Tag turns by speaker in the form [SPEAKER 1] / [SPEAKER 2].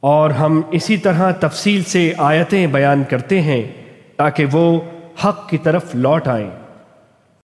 [SPEAKER 1] اور ہم اسی طرح تفصیل سے آیتیں بیان کرتے ہیں تاکہ وہ حق کی طرف لوٹ آئیں۔